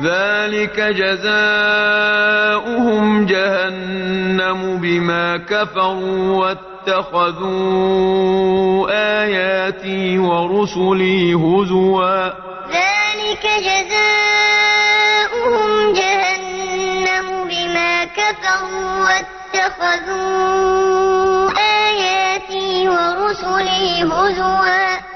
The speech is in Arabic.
ذَٰلِكَ جَزَاؤُهُمْ جَهَنَّمُ بِمَا كَفَرُوا وَاتَّخَذُوا آيَاتِي وَرُسُلِي هُزُوًا ذَٰلِكَ جَزَاؤُهُمْ جَهَنَّمُ بِمَا كَفَرُوا وَاتَّخَذُوا آيَاتِي وَرُسُلِي هُزُوًا